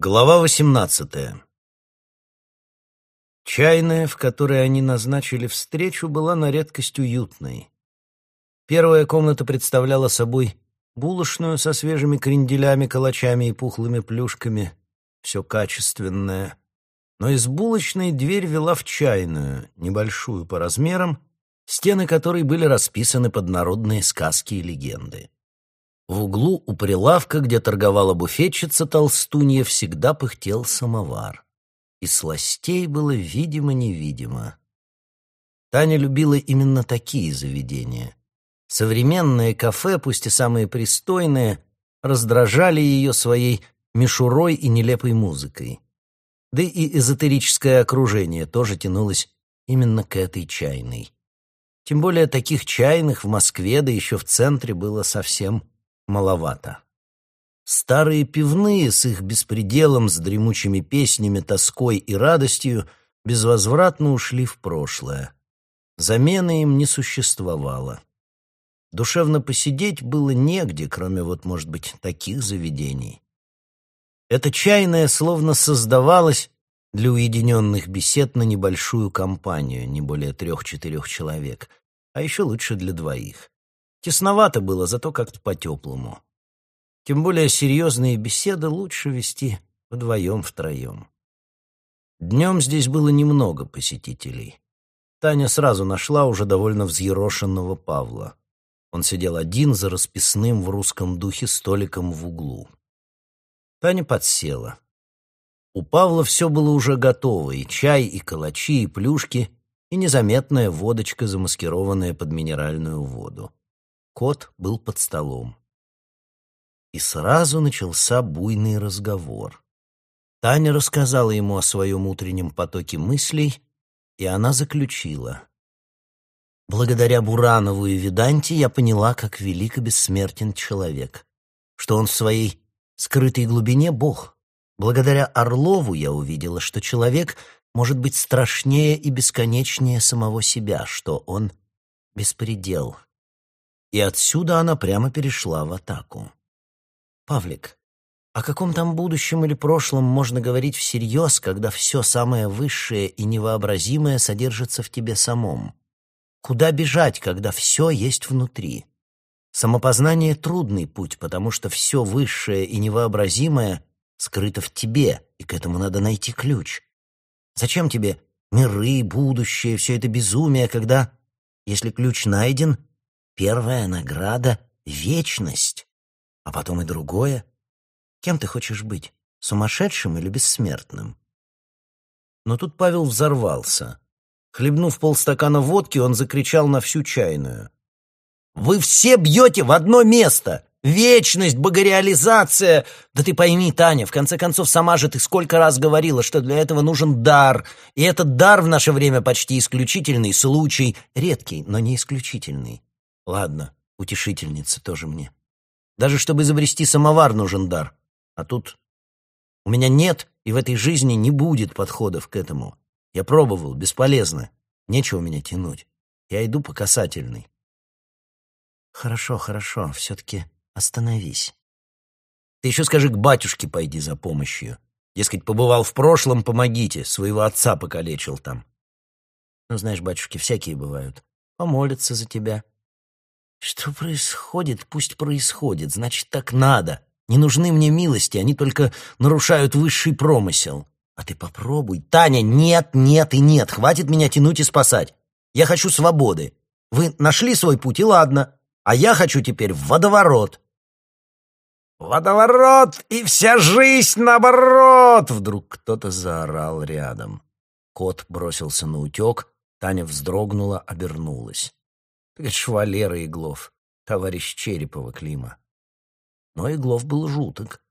Глава восемнадцатая. Чайная, в которой они назначили встречу, была на редкость уютной. Первая комната представляла собой булочную со свежими кренделями, калачами и пухлыми плюшками. Все качественное. Но из булочной дверь вела в чайную, небольшую по размерам, стены которой были расписаны под народные сказки и легенды. В углу у прилавка, где торговала буфетчица толстунья, всегда пыхтел самовар. И сластей было видимо-невидимо. Таня любила именно такие заведения. Современные кафе, пусть и самые пристойные, раздражали ее своей мишурой и нелепой музыкой. Да и эзотерическое окружение тоже тянулось именно к этой чайной. Тем более таких чайных в Москве, да еще в центре, было совсем маловато. Старые пивные с их беспределом, с дремучими песнями, тоской и радостью безвозвратно ушли в прошлое. Замены им не существовало. Душевно посидеть было негде, кроме вот, может быть, таких заведений. Эта чайная словно создавалась для уединенных бесед на небольшую компанию, не более трех-четырех человек, а еще лучше для двоих. Тесновато было, зато как-то по-теплому. Тем более серьезные беседы лучше вести вдвоем-втроем. Днем здесь было немного посетителей. Таня сразу нашла уже довольно взъерошенного Павла. Он сидел один за расписным в русском духе столиком в углу. Таня подсела. У Павла все было уже готово, и чай, и калачи, и плюшки, и незаметная водочка, замаскированная под минеральную воду. Кот был под столом. И сразу начался буйный разговор. Таня рассказала ему о своем утреннем потоке мыслей, и она заключила. Благодаря Буранову и Виданте я поняла, как велик и бессмертен человек, что он в своей скрытой глубине — Бог. Благодаря Орлову я увидела, что человек может быть страшнее и бесконечнее самого себя, что он — беспредел, и отсюда она прямо перешла в атаку. «Павлик, о каком там будущем или прошлом можно говорить всерьез, когда все самое высшее и невообразимое содержится в тебе самом? Куда бежать, когда все есть внутри? Самопознание — трудный путь, потому что все высшее и невообразимое скрыто в тебе, и к этому надо найти ключ. Зачем тебе миры, будущее, все это безумие, когда, если ключ найден, Первая награда — вечность, а потом и другое. Кем ты хочешь быть, сумасшедшим или бессмертным? Но тут Павел взорвался. Хлебнув полстакана водки, он закричал на всю чайную. «Вы все бьете в одно место! Вечность, богореализация! Да ты пойми, Таня, в конце концов, сама же ты сколько раз говорила, что для этого нужен дар. И этот дар в наше время почти исключительный случай, редкий, но не исключительный. Ладно, утешительница тоже мне. Даже чтобы изобрести самовар нужен дар. А тут у меня нет и в этой жизни не будет подходов к этому. Я пробовал, бесполезно. Нечего меня тянуть. Я иду по касательной. Хорошо, хорошо, все-таки остановись. Ты еще скажи, к батюшке пойди за помощью. Дескать, побывал в прошлом, помогите, своего отца покалечил там. Ну, знаешь, батюшки всякие бывают. Помолятся за тебя, что происходит, пусть происходит, значит, так надо. Не нужны мне милости, они только нарушают высший промысел. А ты попробуй. Таня, нет, нет и нет, хватит меня тянуть и спасать. Я хочу свободы. Вы нашли свой путь, и ладно. А я хочу теперь в водоворот. «Водоворот и вся жизнь наоборот!» Вдруг кто-то заорал рядом. Кот бросился на утек, Таня вздрогнула, обернулась. Это ж Иглов, товарищ Черепова Клима. Но Иглов был жуток.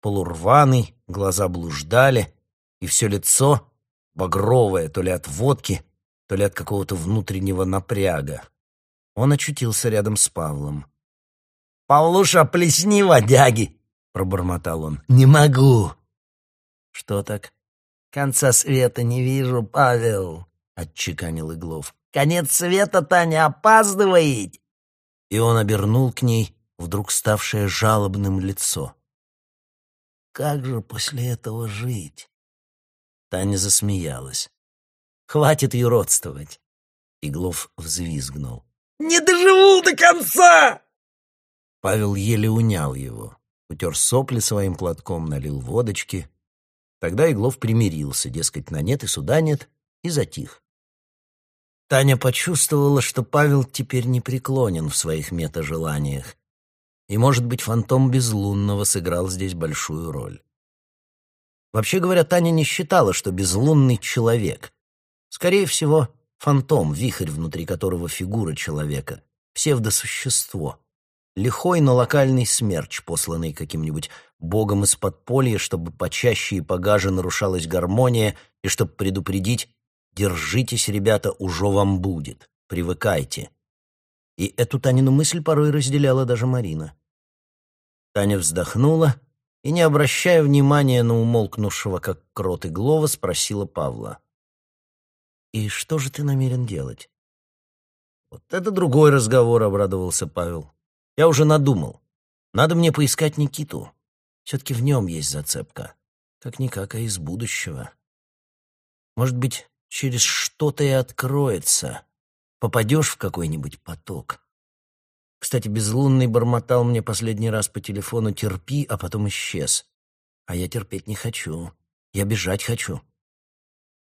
Полурваный, глаза блуждали, и все лицо багровое то ли от водки, то ли от какого-то внутреннего напряга. Он очутился рядом с Павлом. «Павлуша, плесни водяги!» — пробормотал он. «Не могу!» «Что так?» «Конца света не вижу, Павел!» — отчеканил Иглов. Конец света, Таня, опаздывает!» И он обернул к ней вдруг ставшее жалобным лицо. как же после этого жить? Таня засмеялась. Хватит юродствовать. Иглов взвизгнул. «Не доживу до конца!» Павел еле унял его, утер сопли своим платком, налил водочки. Тогда Иглов примирился, дескать, на нет и суда нет, и затих. Таня почувствовала, что Павел теперь не преклонен в своих метажеланиях, и, может быть, фантом Безлунного сыграл здесь большую роль. Вообще говоря, Таня не считала, что Безлунный — человек. Скорее всего, фантом, вихрь, внутри которого фигура человека, псевдосущество. Лихой, но локальный смерч, посланный каким-нибудь богом из подполья, чтобы почаще и погаже нарушалась гармония, и чтобы предупредить «Держитесь, ребята, уже вам будет, привыкайте». И эту Танину мысль порой разделяла даже Марина. Таня вздохнула и, не обращая внимания на умолкнувшего, как крот Иглова, спросила Павла. «И что же ты намерен делать?» «Вот это другой разговор», — обрадовался Павел. «Я уже надумал. Надо мне поискать Никиту. Все-таки в нем есть зацепка. Как-никак, а из будущего. Может быть, через что-то и откроется. Попадешь в какой-нибудь поток. Кстати, безлунный бормотал мне последний раз по телефону «терпи», а потом исчез. А я терпеть не хочу. Я бежать хочу.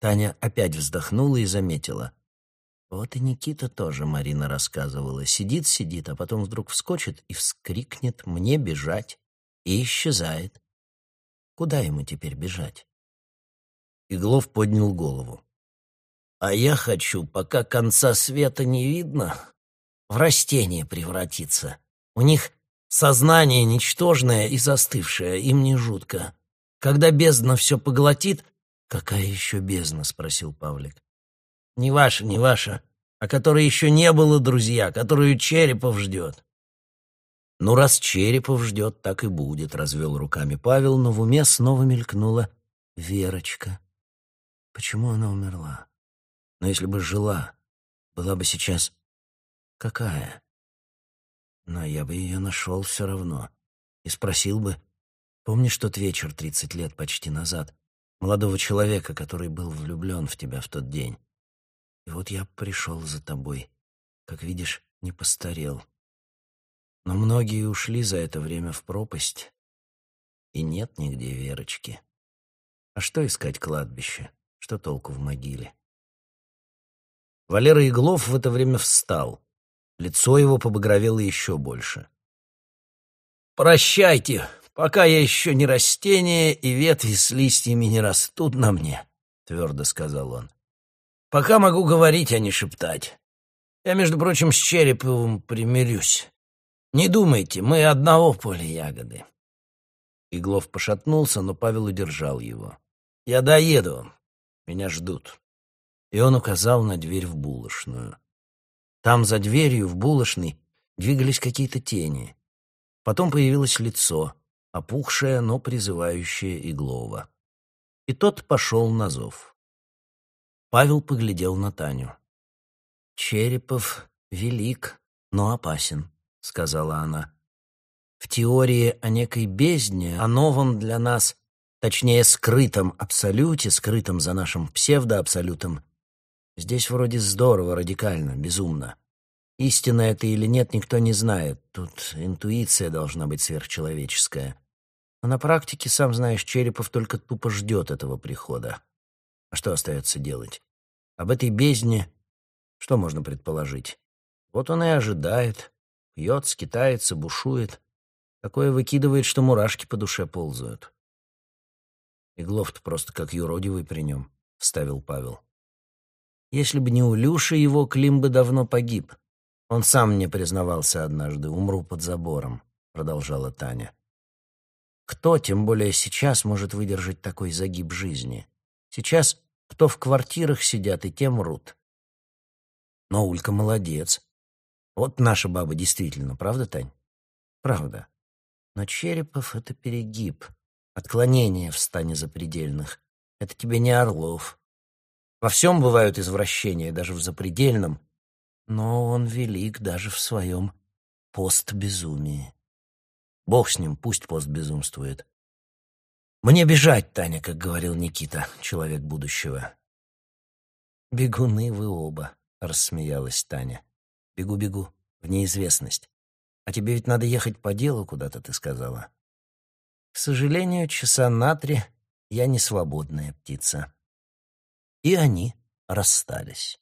Таня опять вздохнула и заметила. Вот и Никита тоже, Марина рассказывала. Сидит-сидит, а потом вдруг вскочит и вскрикнет «мне бежать» и исчезает. Куда ему теперь бежать? Иглов поднял голову. А я хочу, пока конца света не видно, в растение превратиться. У них сознание ничтожное и застывшее, им не жутко. Когда бездна все поглотит... «Какая еще бездна?» — спросил Павлик. «Не ваша, не ваша, а которой еще не было, друзья, которую Черепов ждет». «Ну, раз Черепов ждет, так и будет», — развел руками Павел, но в уме снова мелькнула Верочка. Почему она умерла? Но если бы жила, была бы сейчас какая? Но я бы ее нашел все равно и спросил бы, помнишь тот вечер тридцать лет почти назад, молодого человека, который был влюблен в тебя в тот день? И вот я пришел за тобой, как видишь, не постарел. Но многие ушли за это время в пропасть, и нет нигде Верочки. А что искать кладбище? Что толку в могиле? Валера Иглов в это время встал. Лицо его побагровело еще больше. «Прощайте, пока я еще не растение, и ветви с листьями не растут на мне», — твердо сказал он. «Пока могу говорить, а не шептать. Я, между прочим, с Череповым примирюсь. Не думайте, мы одного поля ягоды». Иглов пошатнулся, но Павел удержал его. «Я доеду. Меня ждут» и он указал на дверь в булочную. Там за дверью в булочной двигались какие-то тени. Потом появилось лицо, опухшее, но призывающее Иглова. И тот пошел на зов. Павел поглядел на Таню. «Черепов велик, но опасен», — сказала она. «В теории о некой бездне, о новом для нас, точнее, скрытом абсолюте, скрытом за нашим псевдоабсолютом, Здесь вроде здорово, радикально, безумно. Истина это или нет, никто не знает. Тут интуиция должна быть сверхчеловеческая. А на практике, сам знаешь, Черепов только тупо ждет этого прихода. А что остается делать? Об этой бездне что можно предположить? Вот он и ожидает. Пьет, скитается, бушует. Такое выкидывает, что мурашки по душе ползают. Иглов-то просто как юродивый при нем, — вставил Павел. Если бы не Улюша, его Клим бы давно погиб. Он сам мне признавался однажды, умру под забором, продолжала Таня. Кто, тем более сейчас, может выдержать такой загиб жизни? Сейчас кто в квартирах сидят и те мрут. Но Улька молодец. Вот наша баба действительно, правда, Тань? Правда. Но Черепов — это перегиб, отклонение в стане запредельных. Это тебе не Орлов. Во всем бывают извращения, даже в запредельном, но он велик даже в своем постбезумии. Бог с ним, пусть пост безумствует. «Мне бежать, Таня», как говорил Никита, человек будущего. «Бегуны вы оба», — рассмеялась Таня. «Бегу-бегу, в неизвестность. А тебе ведь надо ехать по делу куда-то, ты сказала». «К сожалению, часа на три я не свободная птица». И они расстались.